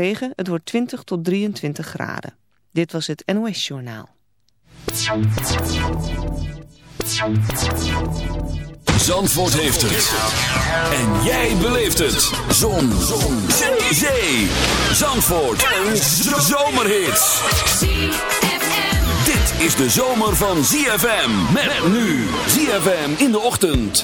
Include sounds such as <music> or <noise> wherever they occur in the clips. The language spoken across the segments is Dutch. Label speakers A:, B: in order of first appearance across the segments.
A: Regen, het wordt 20 tot 23 graden. Dit was het NOS Journaal.
B: Zandvoort heeft het. En jij beleeft het. Zon. Zon. Zee. Zandvoort. Een zomerhit. Dit is de zomer van ZFM. Met nu. ZFM in de ochtend.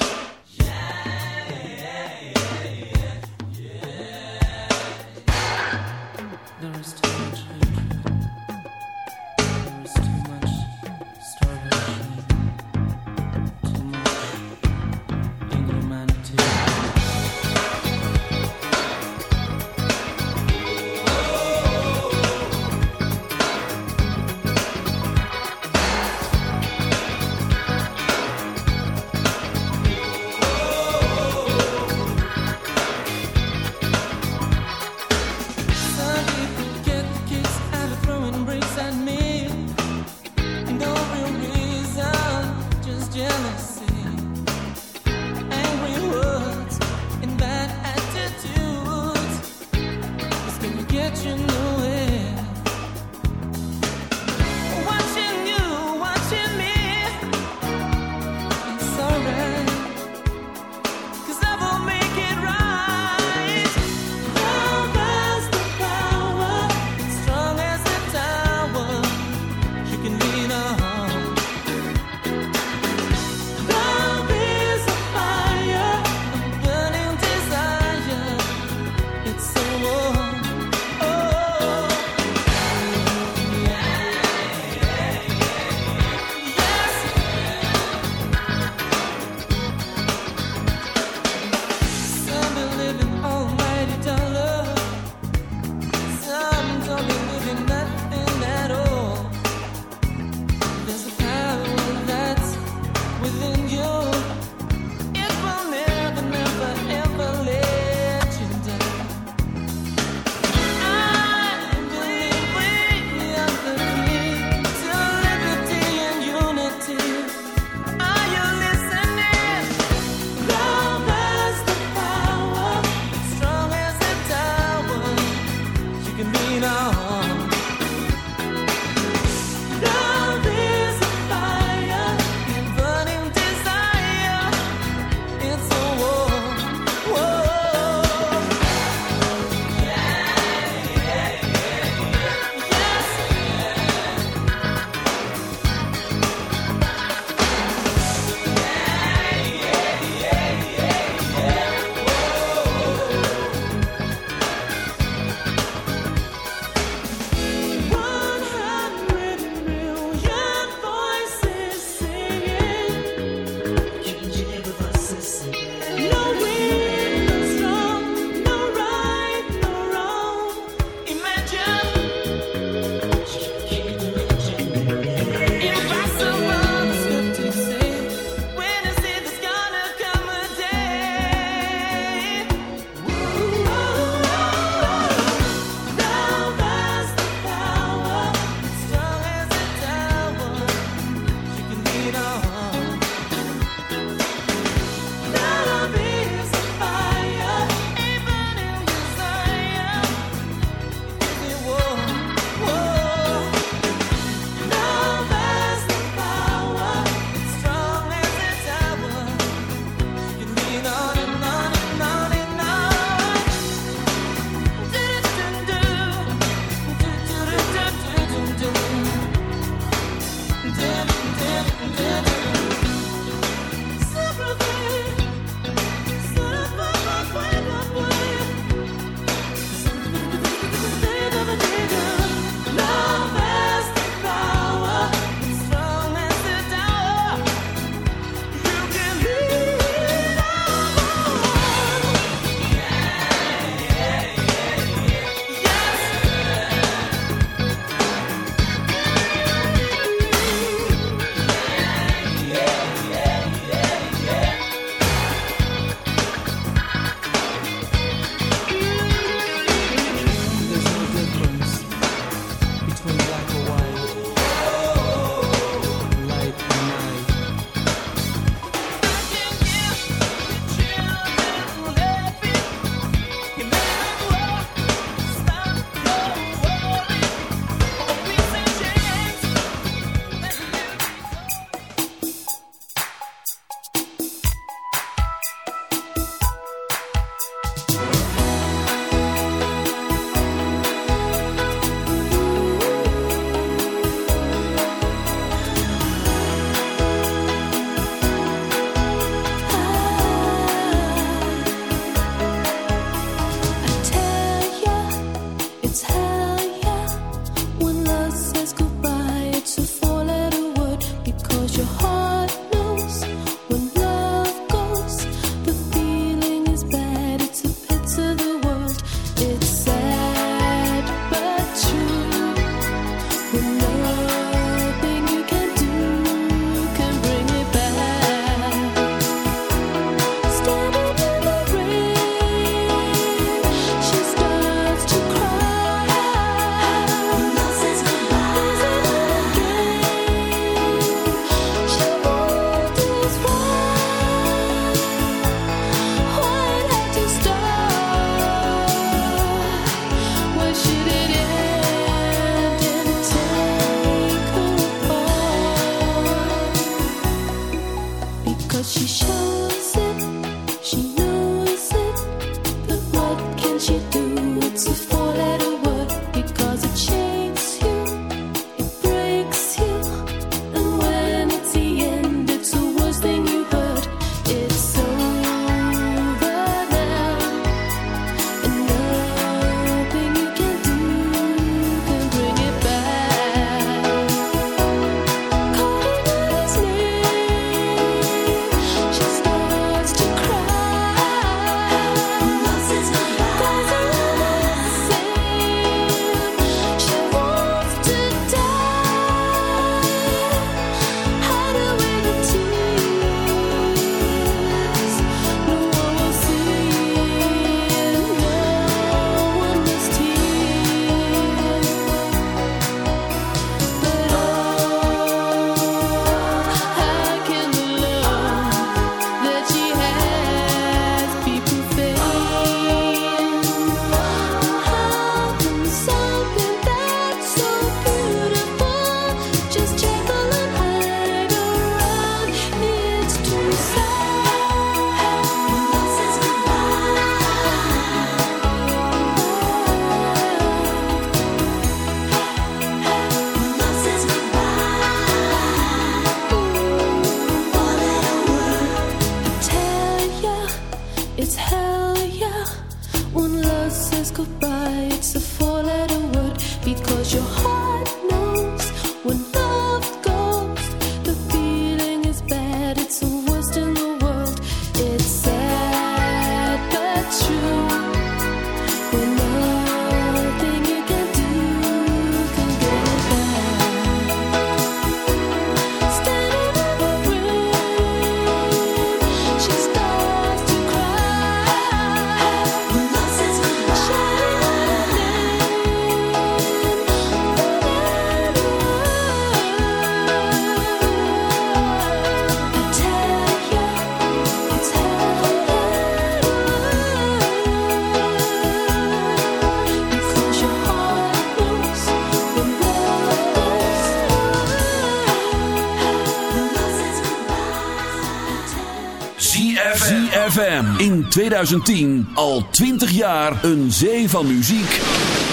B: 2010 al 20 jaar een zee van muziek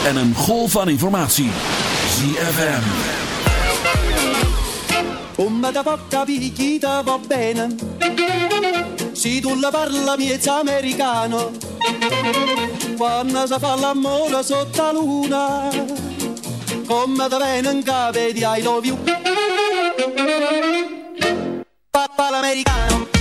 B: en een golf van informatie. ZFM.
C: Come da poca picchita va bene Si tu la parla miezza americano Quando si fa l'amore sotto luna Come da bene in di I love you Papà l'americano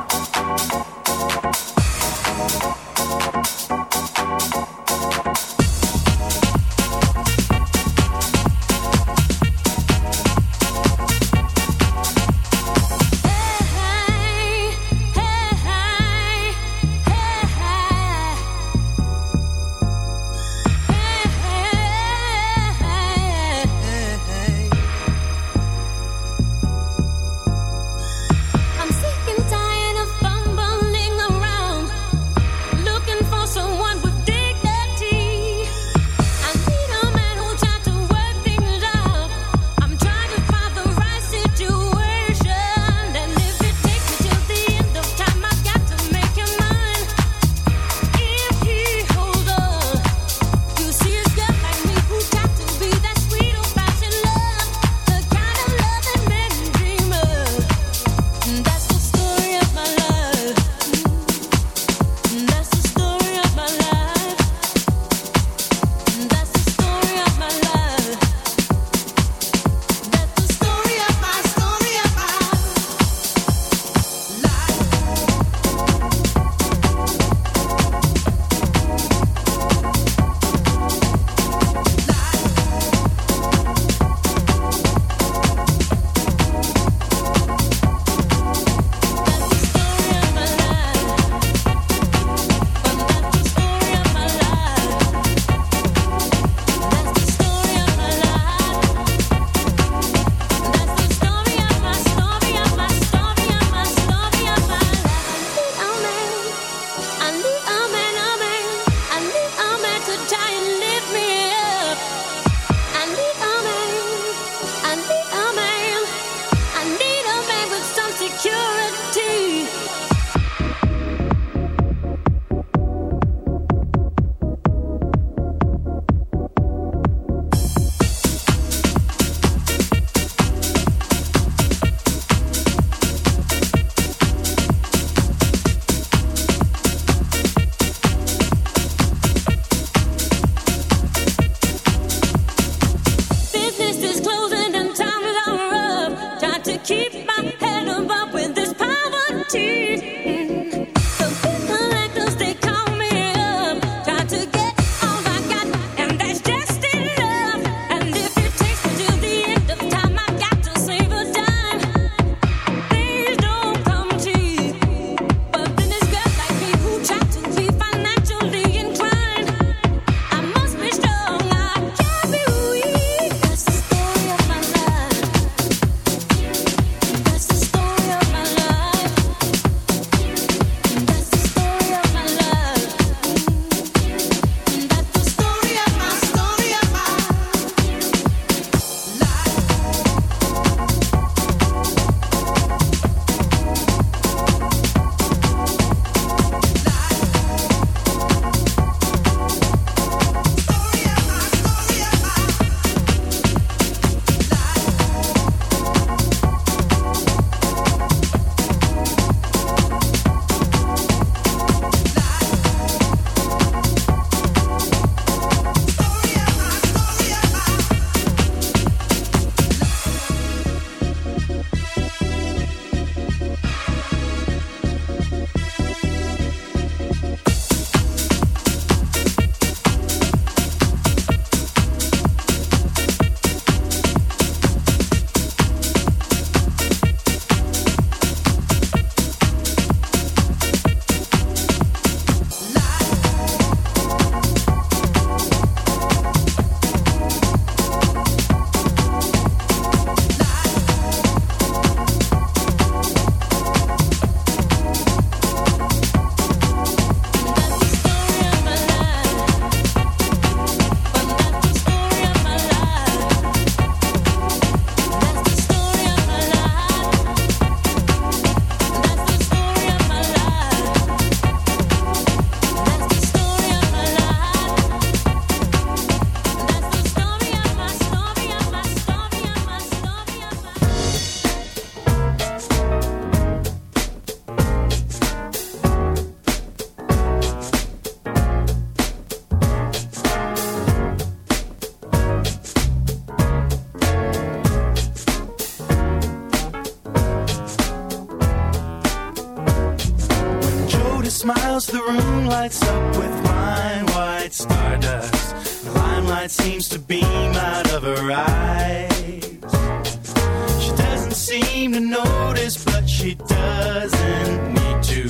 D: seem to notice, but she doesn't need to.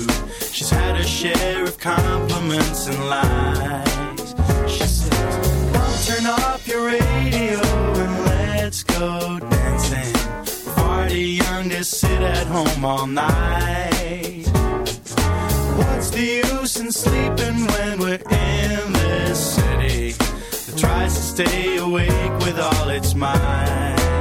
D: She's had her share of compliments and lies. She says, Don't turn off your radio and let's go dancing. Far too young to sit at home all night. What's the use in sleeping when we're in this city that tries to stay awake with all its might?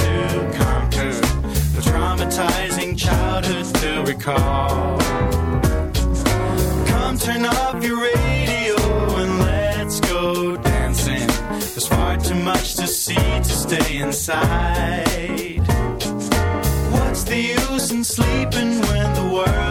D: conquer. No traumatizing childhoods to recall. Come turn off your radio and let's go dancing. There's far too much to see to stay inside. What's the use in sleeping when the world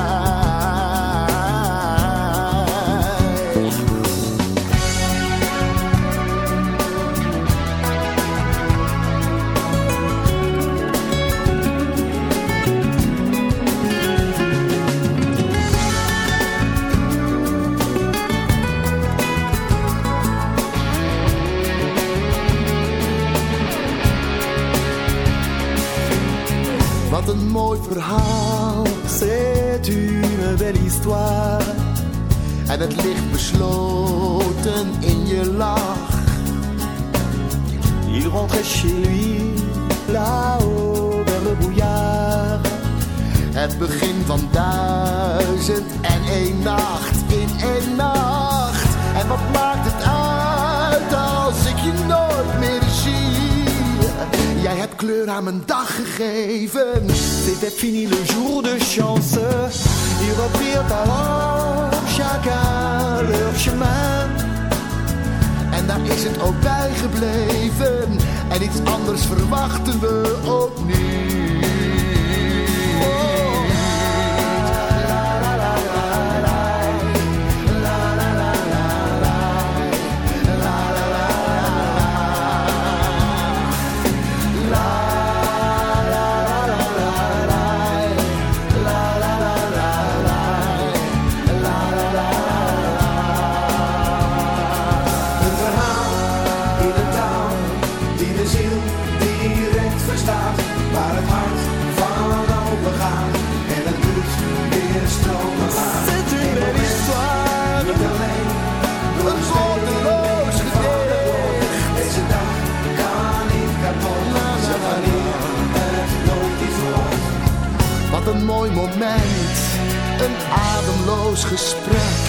E: Van duizend en één nacht in één nacht. En wat maakt het uit als ik je nooit meer zie? Jij hebt kleur aan mijn dag gegeven. C'était fini le jour de chance. Ils reprirent alors chacun leur chemin. En daar is het ook bij gebleven. En iets anders verwachten we ook mooi moment, een ademloos gesprek.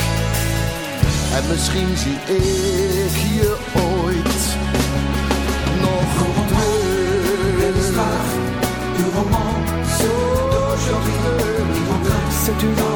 E: En misschien zie ik je ooit nog
F: De
E: terug.
F: straf, du romance d'aujourd'hui.
E: C'est une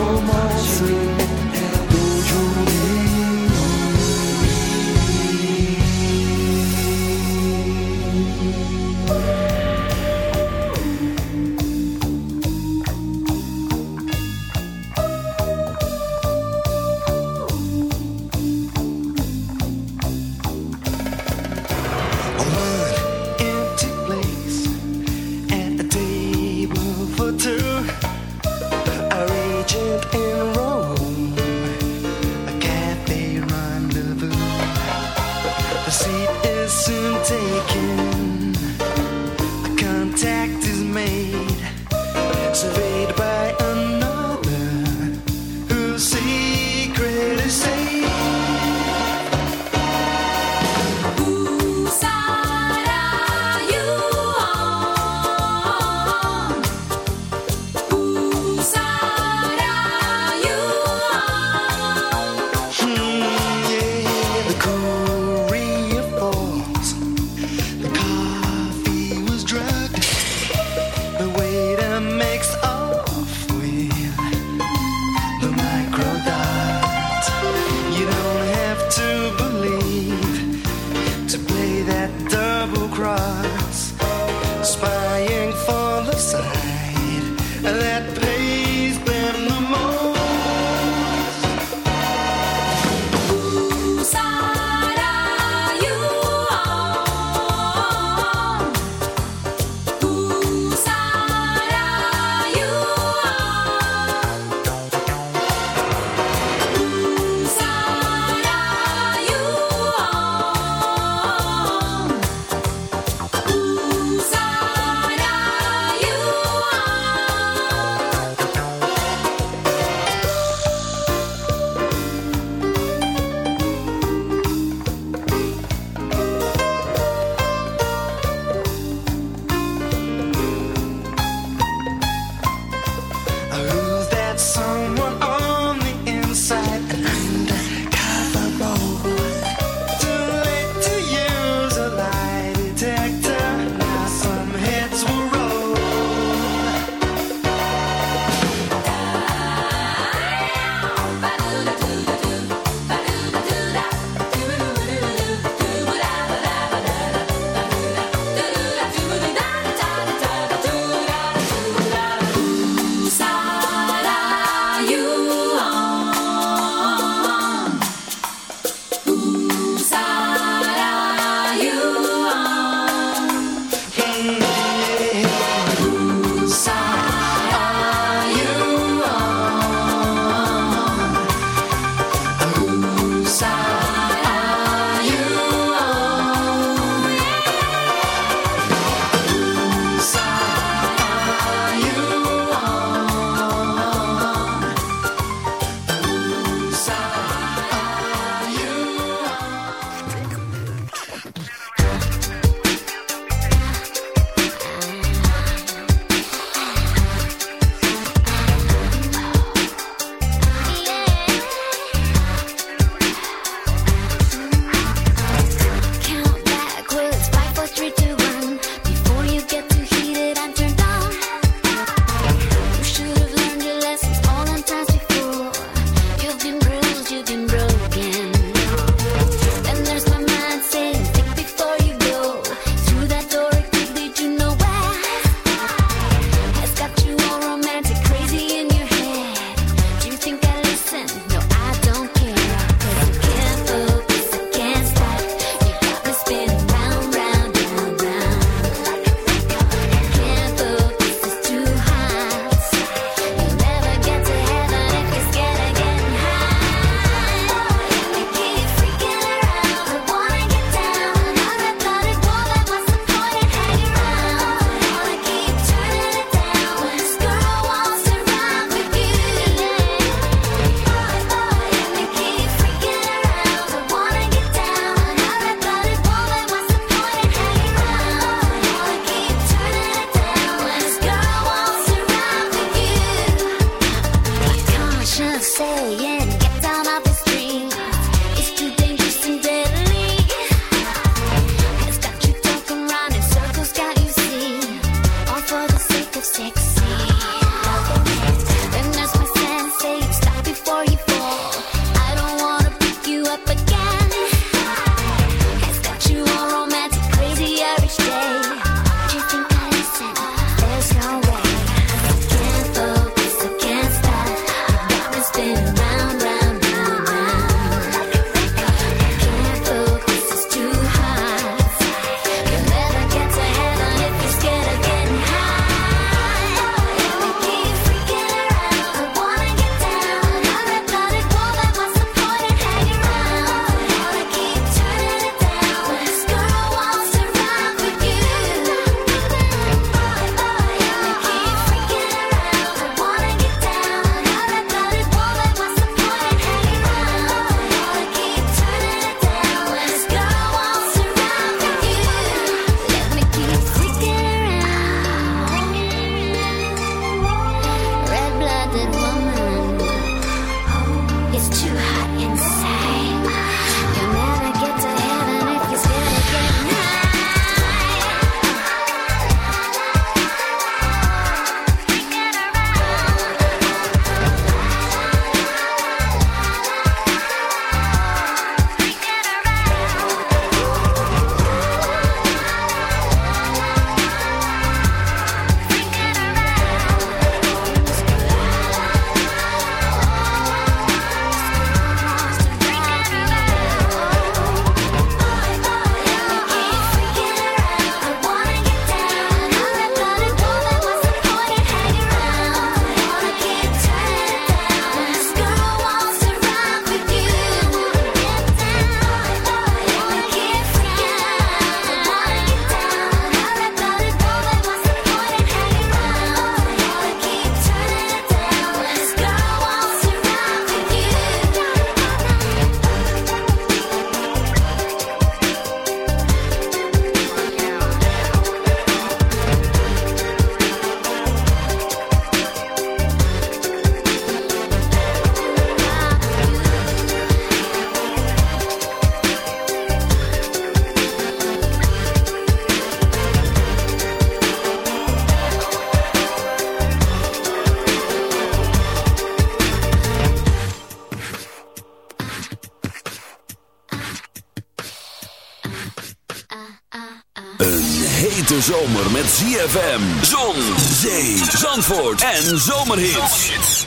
G: zomer met ZFM. Zon, zee, zandvoort en zomerhits.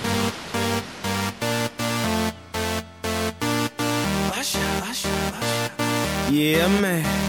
D: Yeah, man.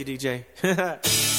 D: You, DJ. <laughs>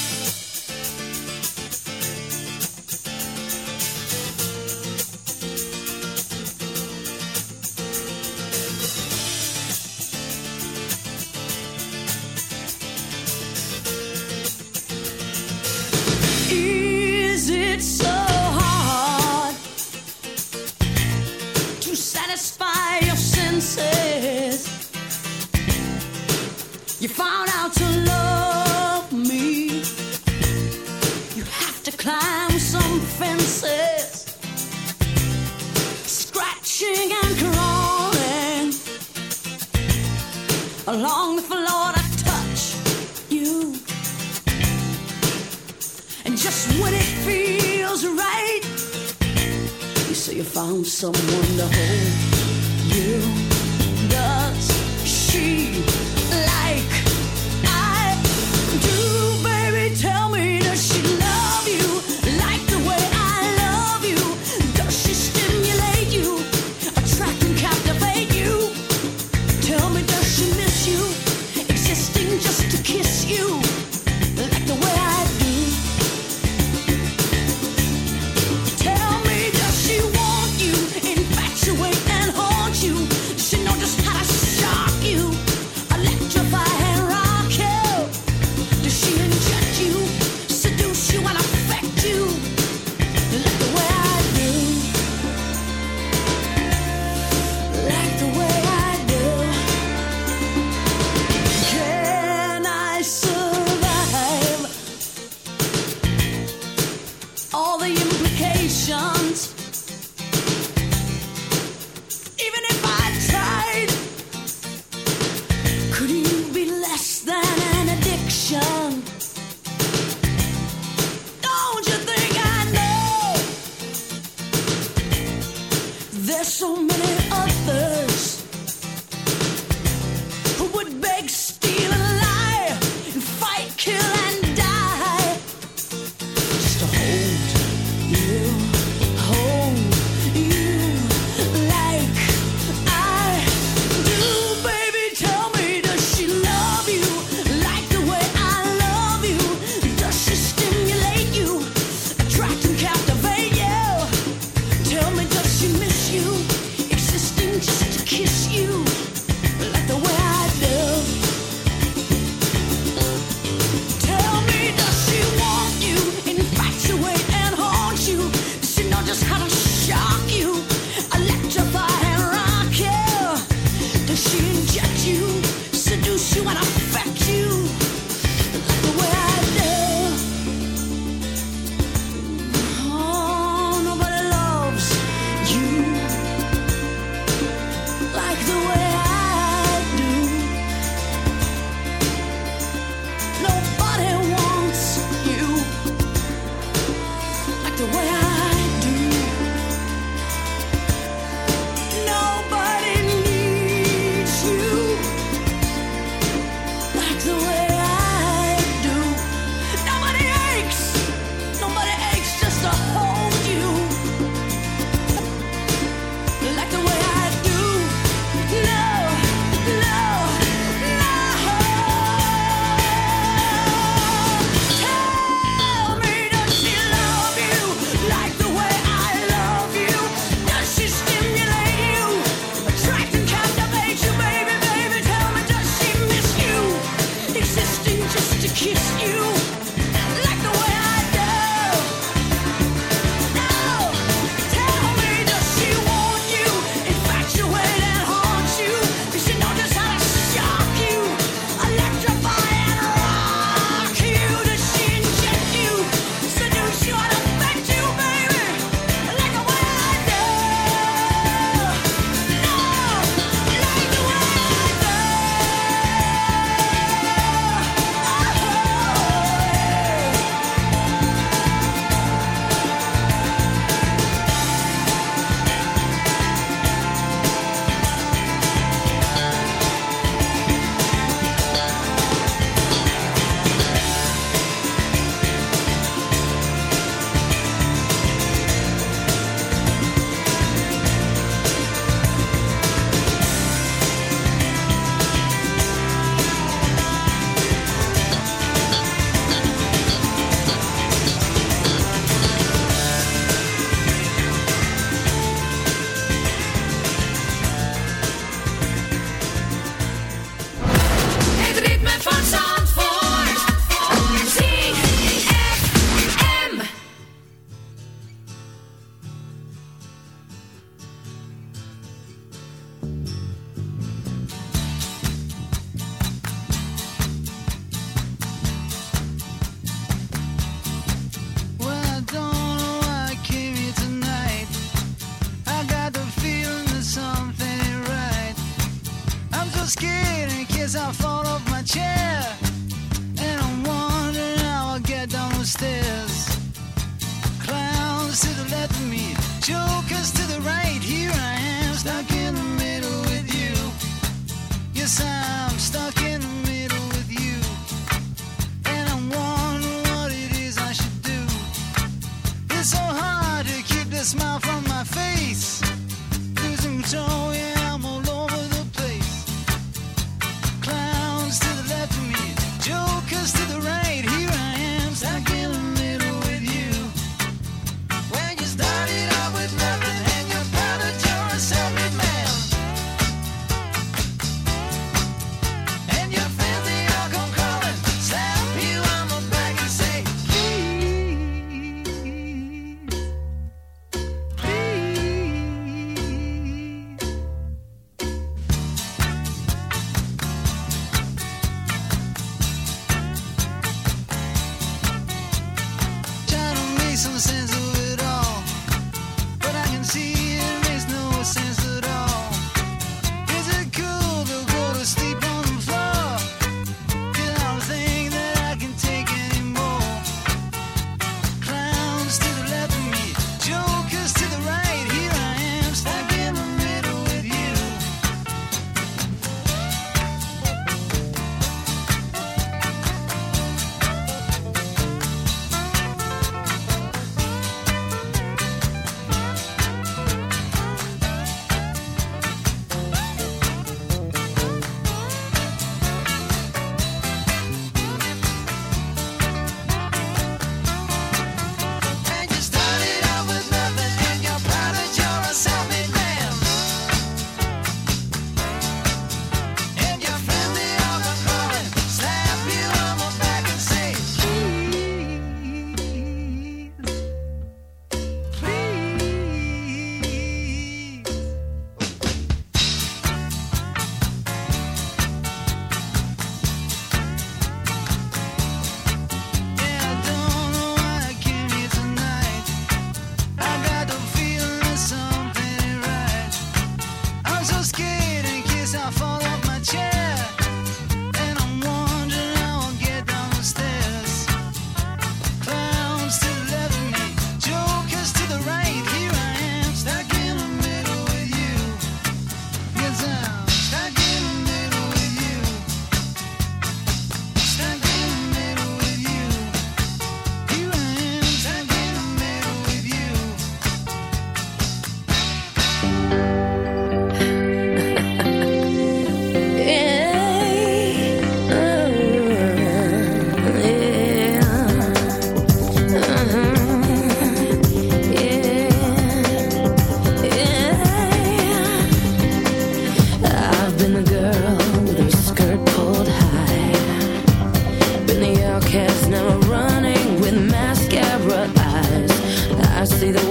D: see the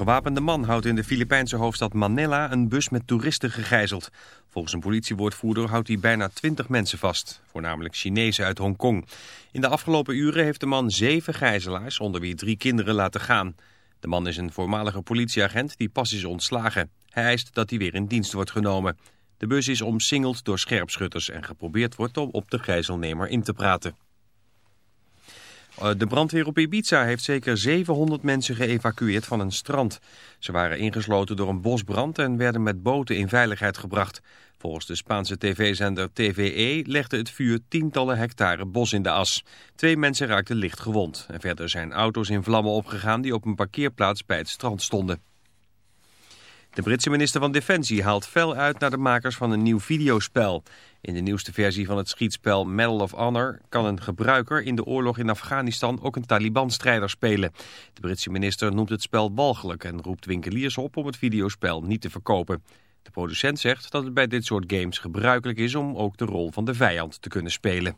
H: Gewapende man houdt in de Filipijnse hoofdstad Manila een bus met toeristen gegijzeld. Volgens een politiewoordvoerder houdt hij bijna 20 mensen vast, voornamelijk Chinezen uit Hongkong. In de afgelopen uren heeft de man zeven gijzelaars, onder wie drie kinderen, laten gaan. De man is een voormalige politieagent die pas is ontslagen. Hij eist dat hij weer in dienst wordt genomen. De bus is omsingeld door scherpschutters en geprobeerd wordt om op de gijzelnemer in te praten. Eh, De brandweer op Ibiza heeft zeker 700 mensen geëvacueerd van een strand. Ze waren ingesloten door een bosbrand en werden met boten in veiligheid gebracht. Volgens de Spaanse tv-zender TVE legde het vuur tientallen hectare bos in de as. Twee mensen raakten licht gewond. En verder zijn auto's in vlammen opgegaan die op een parkeerplaats bij het strand stonden. De Britse minister van Defensie haalt fel uit naar de makers van een nieuw videospel. In de nieuwste versie van het schietspel Medal of Honor kan een gebruiker in de oorlog in Afghanistan ook een Taliban-strijder spelen. De Britse minister noemt het spel walgelijk en roept winkeliers op om het videospel niet te verkopen. De producent zegt dat het bij dit soort games gebruikelijk is om ook de rol van de vijand te kunnen spelen.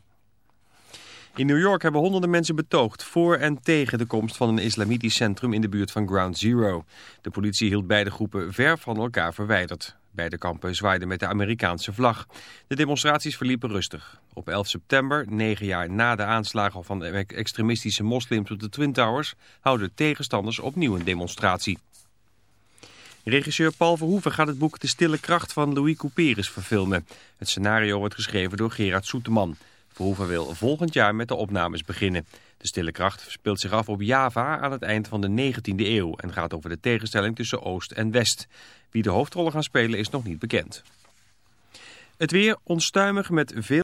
H: In New York hebben honderden mensen betoogd voor en tegen de komst van een islamitisch centrum in de buurt van Ground Zero. De politie hield beide groepen ver van elkaar verwijderd. Beide kampen zwaaiden met de Amerikaanse vlag. De demonstraties verliepen rustig. Op 11 september, negen jaar na de aanslagen van extremistische moslims op de Twin Towers, houden tegenstanders opnieuw een demonstratie. Regisseur Paul Verhoeven gaat het boek De Stille Kracht van Louis Couperus verfilmen. Het scenario wordt geschreven door Gerard Soeteman. Verhoeven wil volgend jaar met de opnames beginnen. De Stille Kracht speelt zich af op Java aan het eind van de 19e eeuw... en gaat over de tegenstelling tussen Oost en West. Wie de hoofdrollen gaan spelen is nog niet bekend. Het weer onstuimig met veel...